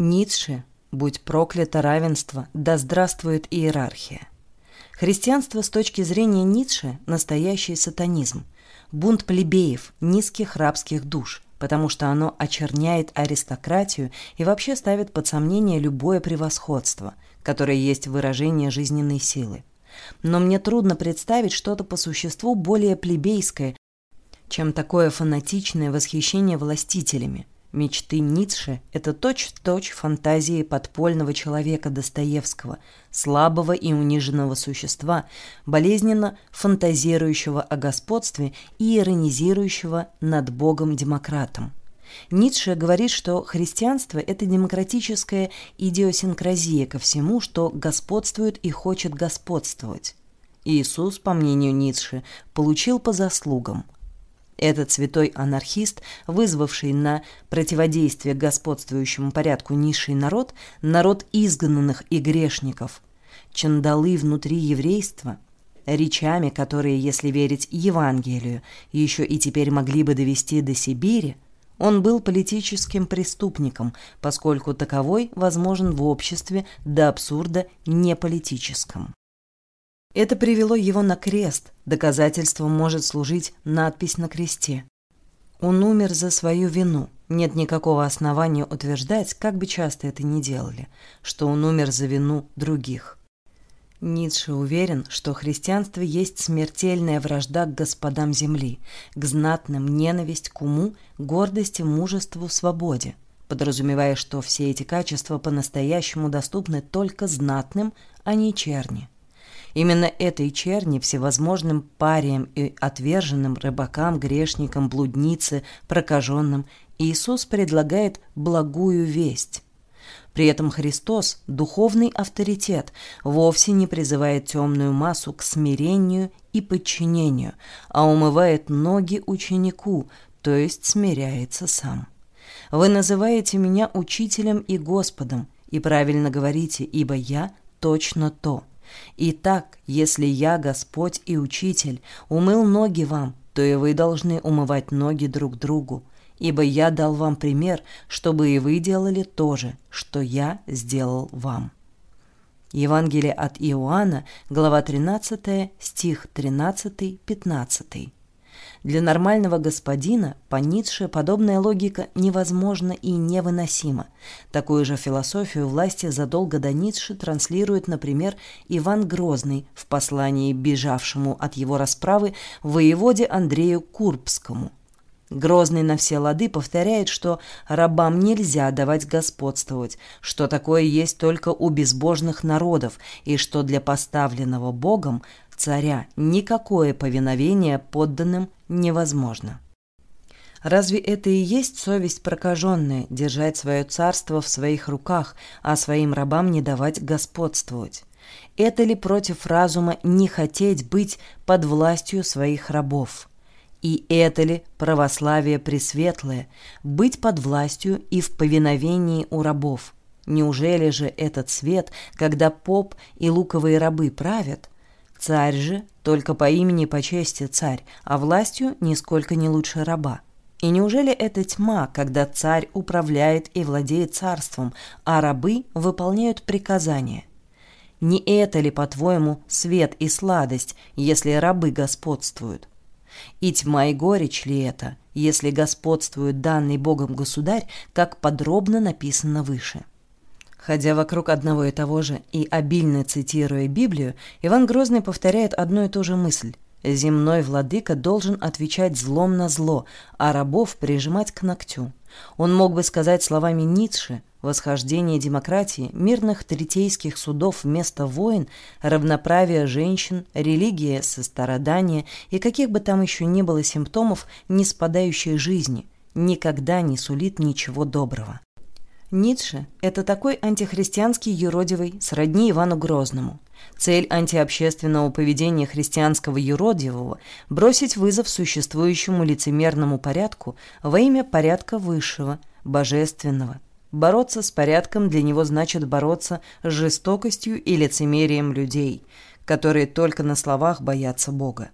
Ницше «Будь проклято равенство, да здравствует иерархия». Христианство с точки зрения Ницше – настоящий сатанизм, бунт плебеев, низких рабских душ, потому что оно очерняет аристократию и вообще ставит под сомнение любое превосходство, которое есть выражение жизненной силы. Но мне трудно представить что-то по существу более плебейское, чем такое фанатичное восхищение властителями. Мечты Ницше – это точь-в-точь -точь фантазии подпольного человека Достоевского, слабого и униженного существа, болезненно фантазирующего о господстве и иронизирующего над Богом-демократом. Ницше говорит, что христианство – это демократическая идиосинкразия ко всему, что господствует и хочет господствовать. Иисус, по мнению Ницше, получил по заслугам – этот святой анархист, вызвавший на противодействие господствующему порядку низший народ, народ изгнанных и грешников, чандалы внутри еврейства, речами, которые, если верить Евангелию, еще и теперь могли бы довести до Сибири, он был политическим преступником, поскольку таковой возможен в обществе до абсурда неполитическом. Это привело его на крест. Доказательством может служить надпись на кресте. Он умер за свою вину. Нет никакого основания утверждать, как бы часто это ни делали, что он умер за вину других. Ницше уверен, что христианство есть смертельная вражда к господам земли, к знатным ненависть к уму, гордости, мужеству, свободе, подразумевая, что все эти качества по-настоящему доступны только знатным, а не черни. Именно этой черни всевозможным париям и отверженным рыбакам, грешникам, блуднице, прокаженным Иисус предлагает благую весть. При этом Христос, духовный авторитет, вовсе не призывает темную массу к смирению и подчинению, а умывает ноги ученику, то есть смиряется сам. Вы называете меня учителем и Господом, и правильно говорите, ибо я точно то – Итак, если я, Господь и Учитель, умыл ноги вам, то и вы должны умывать ноги друг другу, ибо я дал вам пример, чтобы и вы делали то же, что я сделал вам». Евангелие от Иоанна, глава 13, стих 13-15. Для нормального господина по Ницше подобная логика невозможна и невыносима. Такую же философию власти задолго до Ницше транслирует, например, Иван Грозный в послании бежавшему от его расправы воеводе Андрею Курбскому. Грозный на все лады повторяет, что рабам нельзя давать господствовать, что такое есть только у безбожных народов, и что для поставленного Богом царя никакое повиновение подданным невозможно. Разве это и есть совесть прокаженная, держать свое царство в своих руках, а своим рабам не давать господствовать? Это ли против разума не хотеть быть под властью своих рабов? И это ли православие пресветлое, быть под властью и в повиновении у рабов? Неужели же этот свет, когда поп и луковые рабы правят, Царь же только по имени по чести царь, а властью нисколько не лучше раба. И неужели это тьма, когда царь управляет и владеет царством, а рабы выполняют приказания? Не это ли, по-твоему, свет и сладость, если рабы господствуют? И тьма и горечь ли это, если господствует данный Богом государь, как подробно написано выше? Ходя вокруг одного и того же и обильно цитируя Библию, Иван Грозный повторяет одну и ту же мысль. Земной владыка должен отвечать злом на зло, а рабов прижимать к ногтю. Он мог бы сказать словами Ницше «Восхождение демократии, мирных третейских судов вместо войн, равноправие женщин, религия сострадания и каких бы там еще ни было симптомов не спадающей жизни, никогда не сулит ничего доброго». Ницше – это такой антихристианский юродивый, сродни Ивану Грозному. Цель антиобщественного поведения христианского юродивого – бросить вызов существующему лицемерному порядку во имя порядка высшего, божественного. Бороться с порядком для него значит бороться с жестокостью и лицемерием людей, которые только на словах боятся Бога.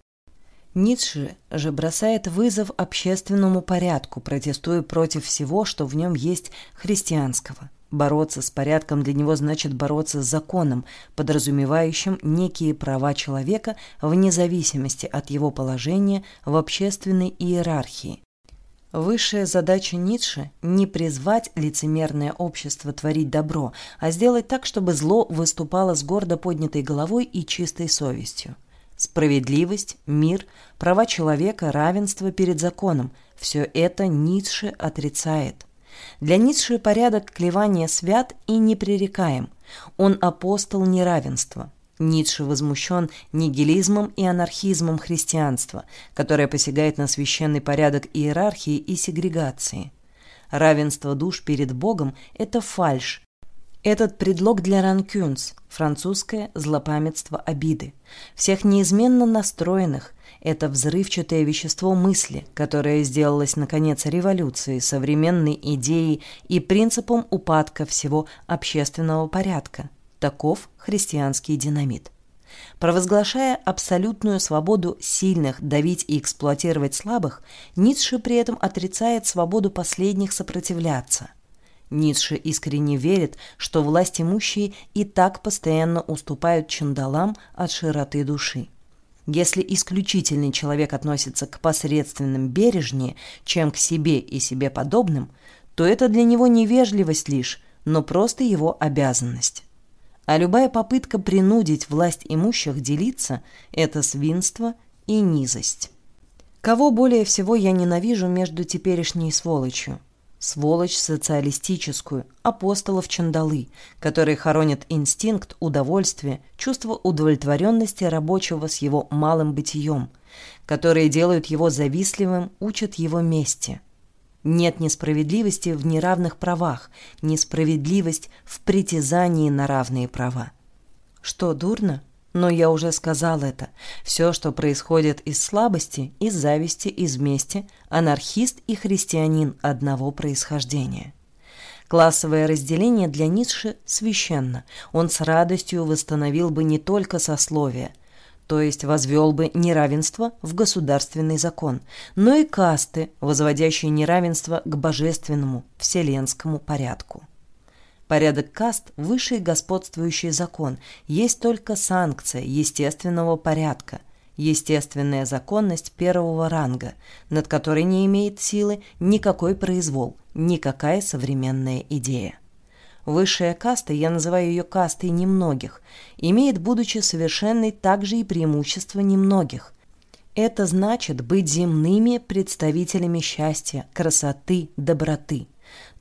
Ницше же бросает вызов общественному порядку, протестуя против всего, что в нем есть христианского. Бороться с порядком для него значит бороться с законом, подразумевающим некие права человека вне зависимости от его положения в общественной иерархии. Высшая задача Ницше – не призвать лицемерное общество творить добро, а сделать так, чтобы зло выступало с гордо поднятой головой и чистой совестью. Справедливость, мир, права человека, равенство перед законом – все это Ницше отрицает. Для Ницше порядок клевания свят и непререкаем. Он апостол неравенства. Ницше возмущен нигилизмом и анархизмом христианства, которое посягает на священный порядок иерархии и сегрегации. Равенство душ перед Богом – это фальшь, этот предлог для ранкюнс, французское злопамятство обиды. Всех неизменно настроенных – это взрывчатое вещество мысли, которое сделалось, наконец, революцией, современной идеей и принципом упадка всего общественного порядка. Таков христианский динамит. Провозглашая абсолютную свободу сильных давить и эксплуатировать слабых, Ницше при этом отрицает свободу последних сопротивляться. Ницше искренне верит, что власть имущие и так постоянно уступают чандалам от широты души. Если исключительный человек относится к посредственным бережнее, чем к себе и себе подобным, то это для него не вежливость лишь, но просто его обязанность. А любая попытка принудить власть имущих делиться – это свинство и низость. Кого более всего я ненавижу между теперешней сволочью? Сволочь социалистическую, апостолов чандалы, которые хоронят инстинкт удовольствия, чувство удовлетворенности рабочего с его малым бытием, которые делают его завистливым, учат его мести. Нет несправедливости в неравных правах, несправедливость в притязании на равные права. Что, дурно? Но я уже сказал это. Все, что происходит из слабости, из зависти, из мести, анархист и христианин одного происхождения. Классовое разделение для Ницше священно. Он с радостью восстановил бы не только сословие, то есть возвел бы неравенство в государственный закон, но и касты, возводящие неравенство к божественному, вселенскому порядку. Порядок каст – высший господствующий закон, есть только санкция естественного порядка, естественная законность первого ранга, над которой не имеет силы никакой произвол, никакая современная идея. Высшая каста, я называю ее кастой немногих, имеет, будучи совершенной, также и преимущество немногих. Это значит быть земными представителями счастья, красоты, доброты –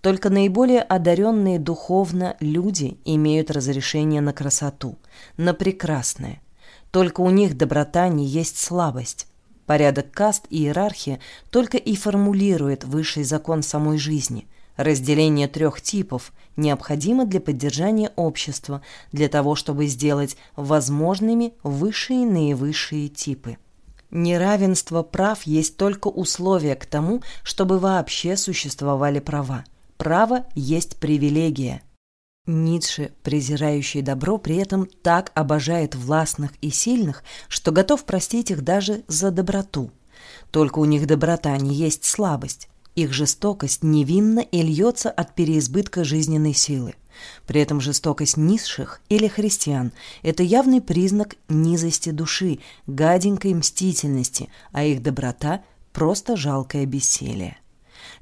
только наиболее одаренные духовно люди имеют разрешение на красоту, на прекрасное. Только у них доброта не есть слабость. Порядок каст и иерархия только и формулирует высший закон самой жизни. Разделение трех типов необходимо для поддержания общества, для того, чтобы сделать возможными высшие и наивысшие типы. Неравенство прав есть только условие к тому, чтобы вообще существовали права. Право есть привилегия. Ницше, презирающий добро, при этом так обожает властных и сильных, что готов простить их даже за доброту. Только у них доброта не есть слабость. Их жестокость невинна и льется от переизбытка жизненной силы. При этом жестокость низших или христиан – это явный признак низости души, гаденькой мстительности, а их доброта – просто жалкое бессилие.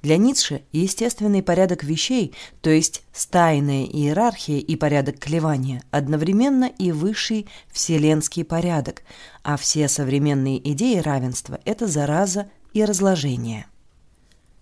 Для Ницше естественный порядок вещей, то есть стайная иерархия и порядок клевания, одновременно и высший вселенский порядок, а все современные идеи равенства – это зараза и разложение.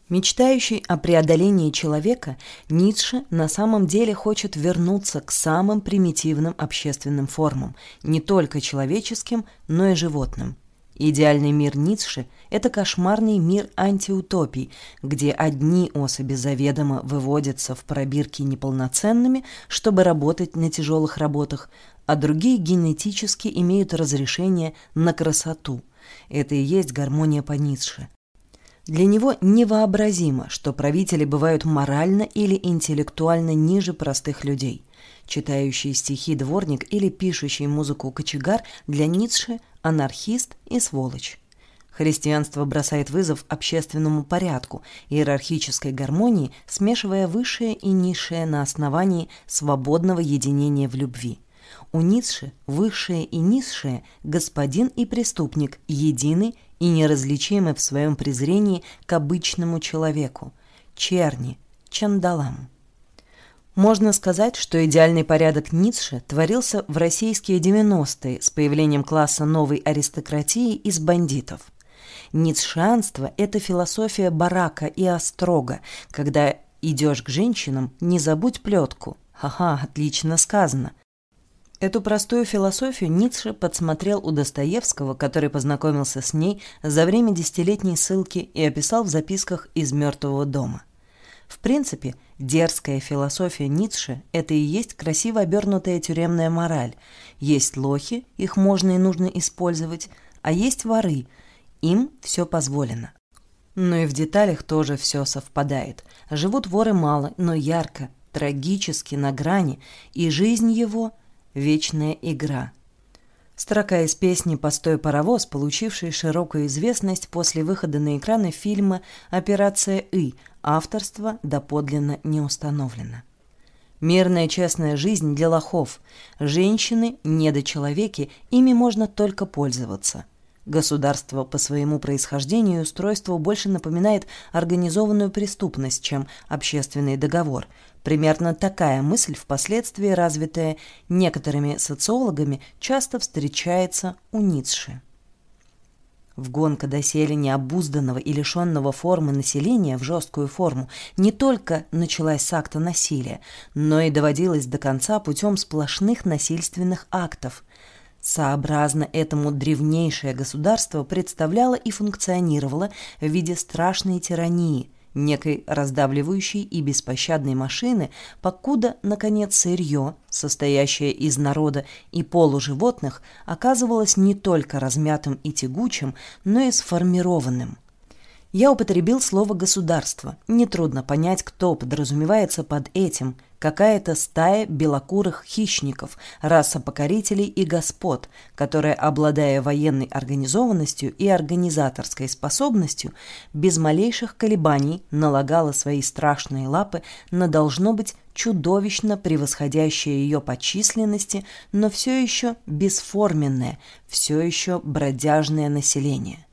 Мечтающий о преодолении человека, Ницше на самом деле хочет вернуться к самым примитивным общественным формам, не только человеческим, но и животным. Идеальный мир Ницше – это кошмарный мир антиутопий, где одни особи заведомо выводятся в пробирки неполноценными, чтобы работать на тяжелых работах, а другие генетически имеют разрешение на красоту. Это и есть гармония по Ницше. Для него невообразимо, что правители бывают морально или интеллектуально ниже простых людей. Читающий стихи дворник или пишущий музыку кочегар для Ницше – анархист и сволочь. Христианство бросает вызов общественному порядку, иерархической гармонии, смешивая высшее и низшее на основании свободного единения в любви. У Ницше высшее и низшее, господин и преступник, едины и неразличимы в своем презрении к обычному человеку, черни, чандалам. Можно сказать, что идеальный порядок Ницше творился в российские 90-е с появлением класса новой аристократии из бандитов. Ницшеанство – это философия барака и острога, когда идешь к женщинам, не забудь плетку. Ха-ха, отлично сказано. Эту простую философию Ницше подсмотрел у Достоевского, который познакомился с ней за время десятилетней ссылки и описал в записках из «Мертвого дома». В принципе, дерзкая философия Ницше – это и есть красиво обернутая тюремная мораль. Есть лохи, их можно и нужно использовать, а есть воры, им все позволено. Но и в деталях тоже все совпадает. Живут воры мало, но ярко, трагически, на грани, и жизнь его – вечная игра – Строка из песни «Постой паровоз», получившей широкую известность после выхода на экраны фильма «Операция И», авторство доподлинно не установлено. Мирная честная жизнь для лохов. Женщины – недочеловеки, ими можно только пользоваться. Государство по своему происхождению и устройству больше напоминает организованную преступность, чем общественный договор. Примерно такая мысль, впоследствии развитая некоторыми социологами, часто встречается у Ницше. В гонка доселе необузданного и лишенного формы населения в жесткую форму не только началась с акта насилия, но и доводилась до конца путем сплошных насильственных актов – Сообразно этому древнейшее государство представляло и функционировало в виде страшной тирании, некой раздавливающей и беспощадной машины, покуда, наконец, сырье, состоящее из народа и полуживотных, оказывалось не только размятым и тягучим, но и сформированным. Я употребил слово «государство». Нетрудно понять, кто подразумевается под этим – какая-то стая белокурых хищников, раса покорителей и господ, которая, обладая военной организованностью и организаторской способностью, без малейших колебаний налагала свои страшные лапы на должно быть чудовищно превосходящее ее по численности, но все еще бесформенное, все еще бродяжное население.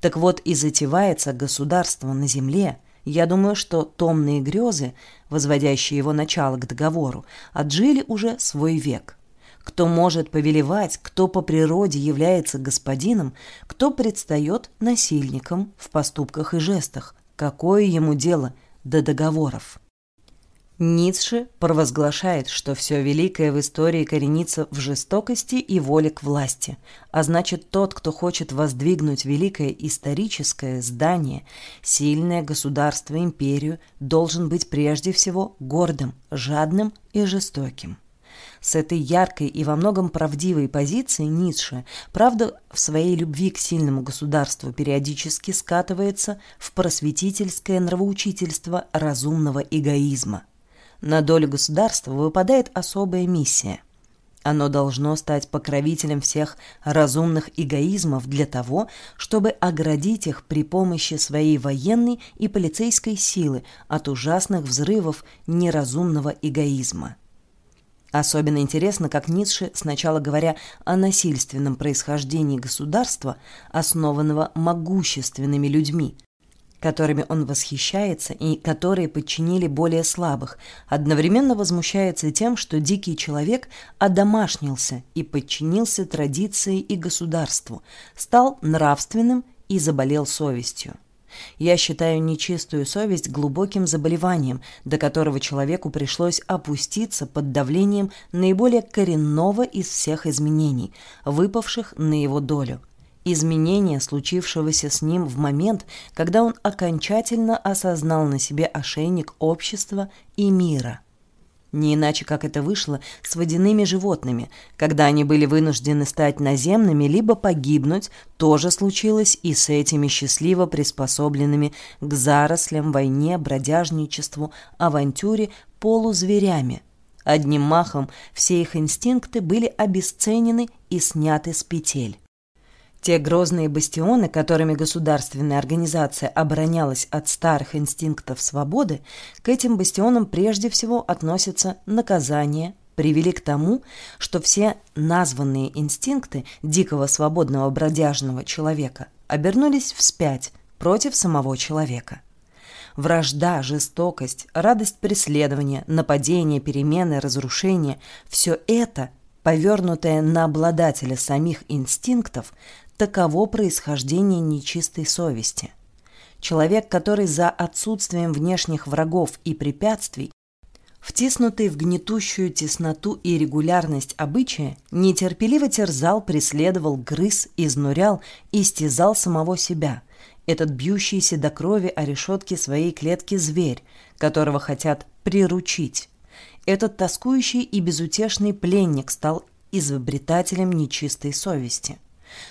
Так вот и затевается государство на земле – я думаю, что томные грезы, возводящие его начало к договору, отжили уже свой век. Кто может повелевать, кто по природе является господином, кто предстает насильником в поступках и жестах, какое ему дело до договоров. Ницше провозглашает, что все великое в истории коренится в жестокости и воле к власти, а значит тот, кто хочет воздвигнуть великое историческое здание, сильное государство, империю, должен быть прежде всего гордым, жадным и жестоким. С этой яркой и во многом правдивой позиции Ницше, правда, в своей любви к сильному государству периодически скатывается в просветительское нравоучительство разумного эгоизма – на долю государства выпадает особая миссия. Оно должно стать покровителем всех разумных эгоизмов для того, чтобы оградить их при помощи своей военной и полицейской силы от ужасных взрывов неразумного эгоизма. Особенно интересно, как Ницше, сначала говоря о насильственном происхождении государства, основанного могущественными людьми, которыми он восхищается и которые подчинили более слабых, одновременно возмущается тем, что дикий человек одомашнился и подчинился традиции и государству, стал нравственным и заболел совестью. Я считаю нечистую совесть глубоким заболеванием, до которого человеку пришлось опуститься под давлением наиболее коренного из всех изменений, выпавших на его долю – изменения, случившегося с ним в момент, когда он окончательно осознал на себе ошейник общества и мира. Не иначе, как это вышло с водяными животными, когда они были вынуждены стать наземными либо погибнуть, тоже случилось и с этими счастливо приспособленными к зарослям, войне, бродяжничеству, авантюре полузверями. Одним махом все их инстинкты были обесценены и сняты с петель. Те грозные бастионы, которыми государственная организация оборонялась от старых инстинктов свободы, к этим бастионам прежде всего относятся наказание, привели к тому, что все названные инстинкты дикого свободного бродяжного человека обернулись вспять против самого человека. Вражда, жестокость, радость преследования, нападения, перемены, разрушения – все это, повернутое на обладателя самих инстинктов, таково происхождение нечистой совести. Человек, который за отсутствием внешних врагов и препятствий втиснутый в гнетущую тесноту и регулярность обычая, нетерпеливо терзал, преследовал, грыз, изнурял, истязал самого себя. Этот бьющийся до крови о решетке своей клетки зверь, которого хотят приручить. Этот тоскующий и безутешный пленник стал изобретателем нечистой совести.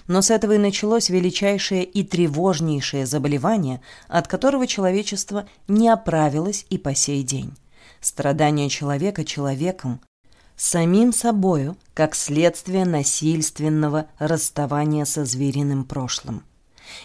Но с этого и началось величайшее и тревожнейшее заболевание, от которого человечество не оправилось и по сей день страдание человека человеком, самим собою, как следствие насильственного расставания со звериным прошлым.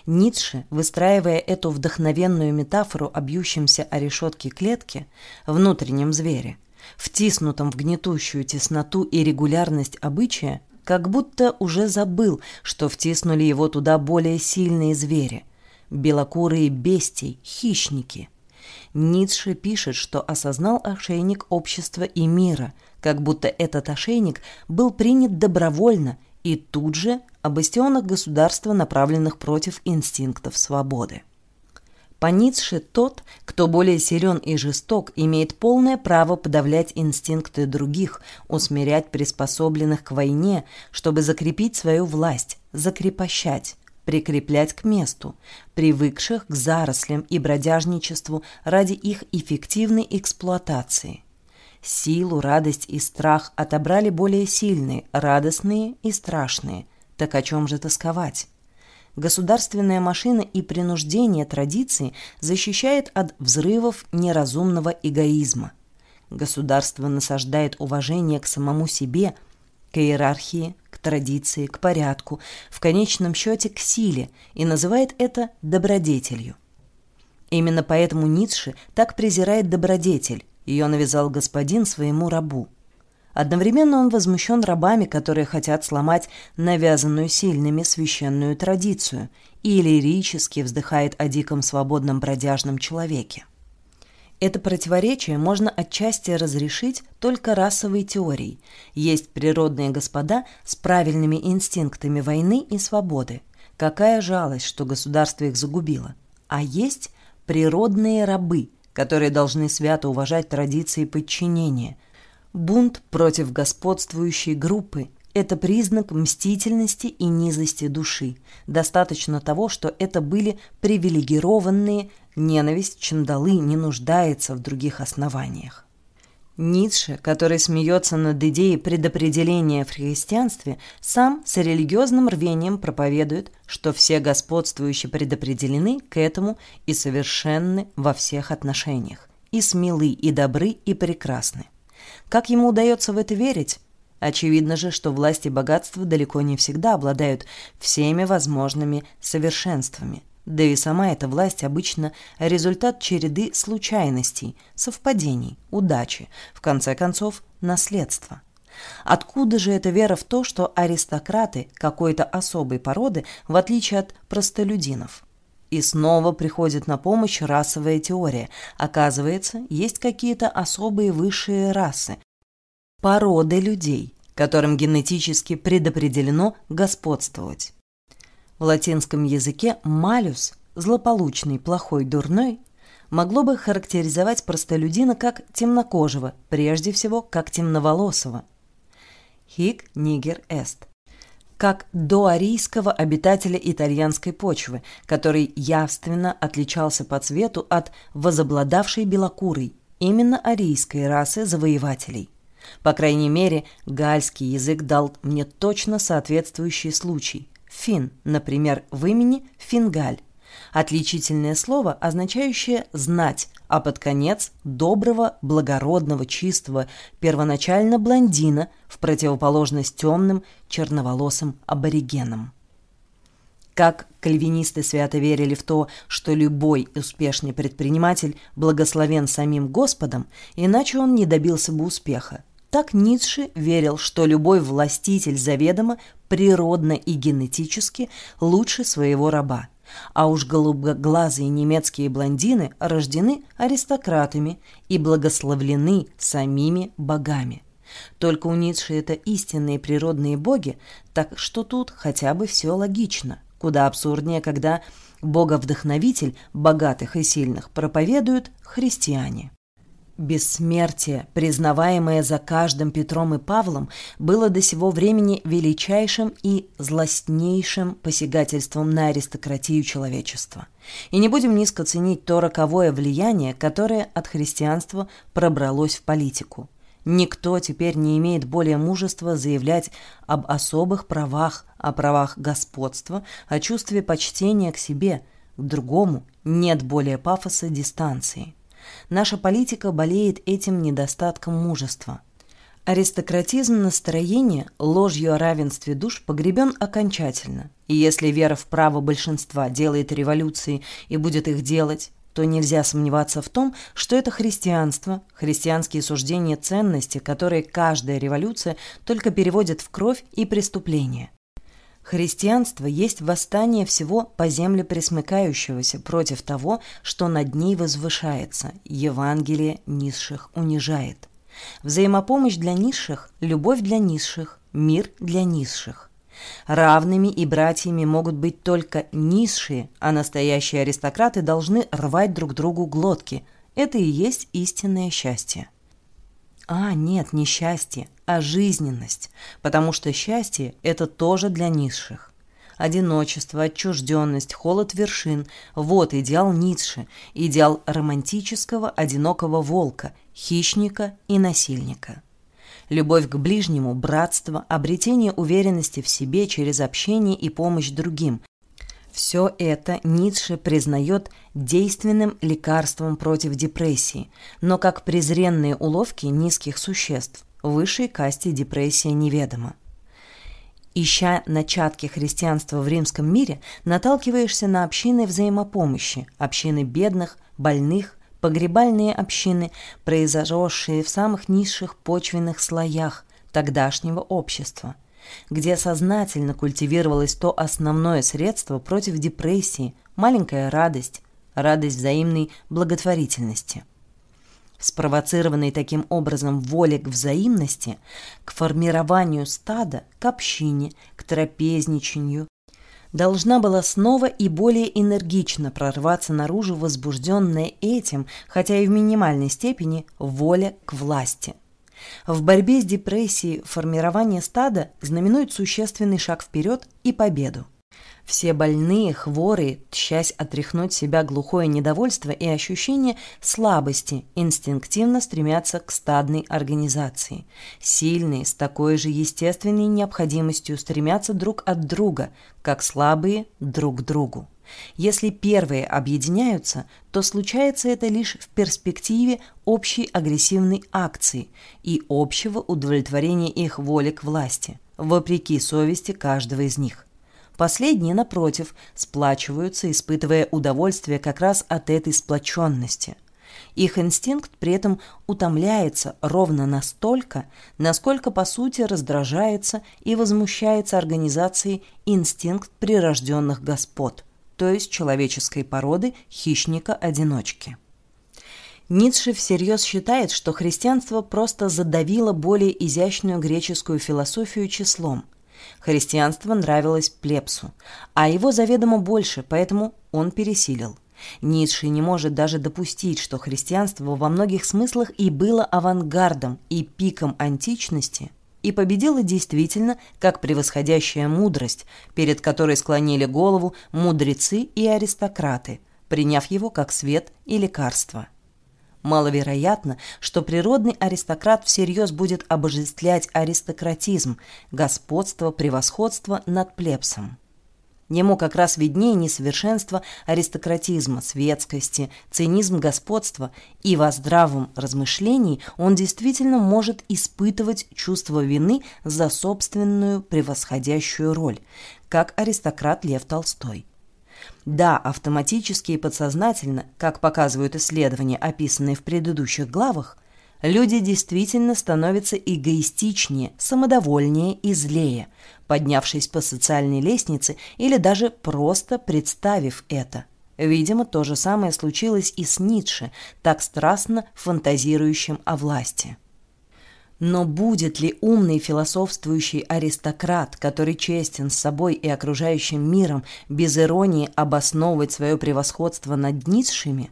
Ницше, выстраивая эту вдохновенную метафору о бьющемся о решетке клетки, внутреннем звере, втиснутом в гнетущую тесноту и регулярность обычая, как будто уже забыл, что втиснули его туда более сильные звери – белокурые бестии, хищники – Ницше пишет, что осознал ошейник общества и мира, как будто этот ошейник был принят добровольно и тут же о бастионах государства, направленных против инстинктов свободы. По Ницше тот, кто более силен и жесток, имеет полное право подавлять инстинкты других, усмирять приспособленных к войне, чтобы закрепить свою власть, закрепощать прикреплять к месту, привыкших к зарослям и бродяжничеству ради их эффективной эксплуатации. Силу, радость и страх отобрали более сильные, радостные и страшные. Так о чем же тосковать? Государственная машина и принуждение традиции защищает от взрывов неразумного эгоизма. Государство насаждает уважение к самому себе, к иерархии, традиции, к порядку, в конечном счете к силе и называет это добродетелью. Именно поэтому Ницше так презирает добродетель, ее навязал господин своему рабу. Одновременно он возмущен рабами, которые хотят сломать навязанную сильными священную традицию, и лирически вздыхает о диком свободном бродяжном человеке. Это противоречие можно отчасти разрешить только расовой теорией. Есть природные господа с правильными инстинктами войны и свободы. Какая жалость, что государство их загубило. А есть природные рабы, которые должны свято уважать традиции подчинения. Бунт против господствующей группы – это признак мстительности и низости души. Достаточно того, что это были привилегированные, Ненависть Чандалы не нуждается в других основаниях. Ницше, который смеется над идеей предопределения в христианстве, сам с религиозным рвением проповедует, что все господствующие предопределены к этому и совершенны во всех отношениях, и смелы, и добры, и прекрасны. Как ему удается в это верить? Очевидно же, что власть и богатство далеко не всегда обладают всеми возможными совершенствами – да и сама эта власть обычно результат череды случайностей, совпадений, удачи, в конце концов, наследства. Откуда же эта вера в то, что аристократы какой-то особой породы, в отличие от простолюдинов? И снова приходит на помощь расовая теория. Оказывается, есть какие-то особые высшие расы, породы людей, которым генетически предопределено господствовать. В латинском языке «малюс» – злополучный, плохой, дурной – могло бы характеризовать простолюдина как темнокожего, прежде всего как темноволосого. «Хик нигер эст» как доарийского обитателя итальянской почвы, который явственно отличался по цвету от возобладавшей белокурой, именно арийской расы завоевателей. По крайней мере, гальский язык дал мне точно соответствующий случай. Фин, например, в имени Фингаль. Отличительное слово, означающее «знать», а под конец доброго, благородного, чистого, первоначально блондина в противоположность темным, черноволосым аборигенам. Как кальвинисты свято верили в то, что любой успешный предприниматель благословен самим Господом, иначе он не добился бы успеха. Так Ницше верил, что любой властитель заведомо, природно и генетически лучше своего раба. А уж голубоглазые немецкие блондины рождены аристократами и благословлены самими богами. Только у Ницше это истинные природные боги, так что тут хотя бы все логично. Куда абсурднее, когда боговдохновитель богатых и сильных проповедуют христиане. Бессмертие, признаваемое за каждым Петром и Павлом, было до сего времени величайшим и злостнейшим посягательством на аристократию человечества. И не будем низко ценить то роковое влияние, которое от христианства пробралось в политику. Никто теперь не имеет более мужества заявлять об особых правах, о правах господства, о чувстве почтения к себе, к другому нет более пафоса дистанции. Наша политика болеет этим недостатком мужества. Аристократизм настроения ложью о равенстве душ погребен окончательно. И если вера в право большинства делает революции и будет их делать, то нельзя сомневаться в том, что это христианство, христианские суждения ценности, которые каждая революция только переводит в кровь и преступление. Христианство есть восстание всего по земле пресмыкающегося против того, что над ней возвышается. Евангелие низших унижает. Взаимопомощь для низших, любовь для низших, мир для низших. Равными и братьями могут быть только низшие, а настоящие аристократы должны рвать друг другу глотки. Это и есть истинное счастье. А, нет, не счастье, а жизненность, потому что счастье – это тоже для низших. Одиночество, отчужденность, холод вершин – вот идеал Ницше, идеал романтического одинокого волка, хищника и насильника. Любовь к ближнему, братство, обретение уверенности в себе через общение и помощь другим все это Ницше признает действенным лекарством против депрессии, но как презренные уловки низких существ. Высшей касте депрессия неведома. Ища начатки христианства в римском мире, наталкиваешься на общины взаимопомощи, общины бедных, больных, погребальные общины, произошедшие в самых низших почвенных слоях тогдашнего общества – где сознательно культивировалось то основное средство против депрессии, маленькая радость, радость взаимной благотворительности. Спровоцированной таким образом воле к взаимности, к формированию стада, к общине, к трапезничанию, должна была снова и более энергично прорваться наружу возбужденная этим, хотя и в минимальной степени, воля к власти. В борьбе с депрессией формирование стада знаменует существенный шаг вперед и победу. Все больные, хворые, тщась отряхнуть себя глухое недовольство и ощущение слабости, инстинктивно стремятся к стадной организации. Сильные с такой же естественной необходимостью стремятся друг от друга, как слабые друг к другу. Если первые объединяются, то случается это лишь в перспективе общей агрессивной акции и общего удовлетворения их воли к власти, вопреки совести каждого из них. Последние, напротив, сплачиваются, испытывая удовольствие как раз от этой сплоченности. Их инстинкт при этом утомляется ровно настолько, насколько по сути раздражается и возмущается организацией инстинкт прирожденных господ – то есть человеческой породы хищника-одиночки. Ницше всерьез считает, что христианство просто задавило более изящную греческую философию числом. Христианство нравилось плебсу, а его заведомо больше, поэтому он пересилил. Ницше не может даже допустить, что христианство во многих смыслах и было авангардом и пиком античности – и победила действительно как превосходящая мудрость, перед которой склонили голову мудрецы и аристократы, приняв его как свет и лекарство. Маловероятно, что природный аристократ всерьез будет обожествлять аристократизм, господство, превосходство над плебсом. Ему как раз виднее несовершенство аристократизма, светскости, цинизм господства, и во здравом размышлении он действительно может испытывать чувство вины за собственную превосходящую роль, как аристократ Лев Толстой. Да, автоматически и подсознательно, как показывают исследования, описанные в предыдущих главах, люди действительно становятся эгоистичнее, самодовольнее и злее, поднявшись по социальной лестнице или даже просто представив это. Видимо, то же самое случилось и с Ницше, так страстно фантазирующим о власти. Но будет ли умный философствующий аристократ, который честен с собой и окружающим миром, без иронии обосновывать свое превосходство над низшими?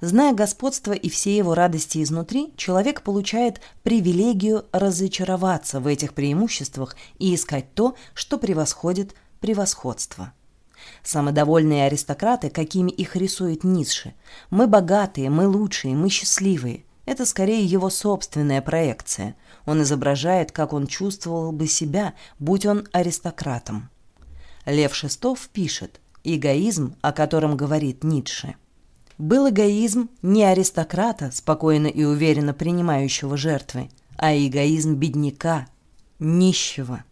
Зная господство и все его радости изнутри, человек получает привилегию разочароваться в этих преимуществах и искать то, что превосходит превосходство. Самодовольные аристократы, какими их рисует Ницше. Мы богатые, мы лучшие, мы счастливые – это скорее его собственная проекция. Он изображает, как он чувствовал бы себя, будь он аристократом. Лев Шестов пишет «Эгоизм, о котором говорит Ницше». Был эгоизм не аристократа, спокойно и уверенно принимающего жертвы, а эгоизм бедняка, нищего –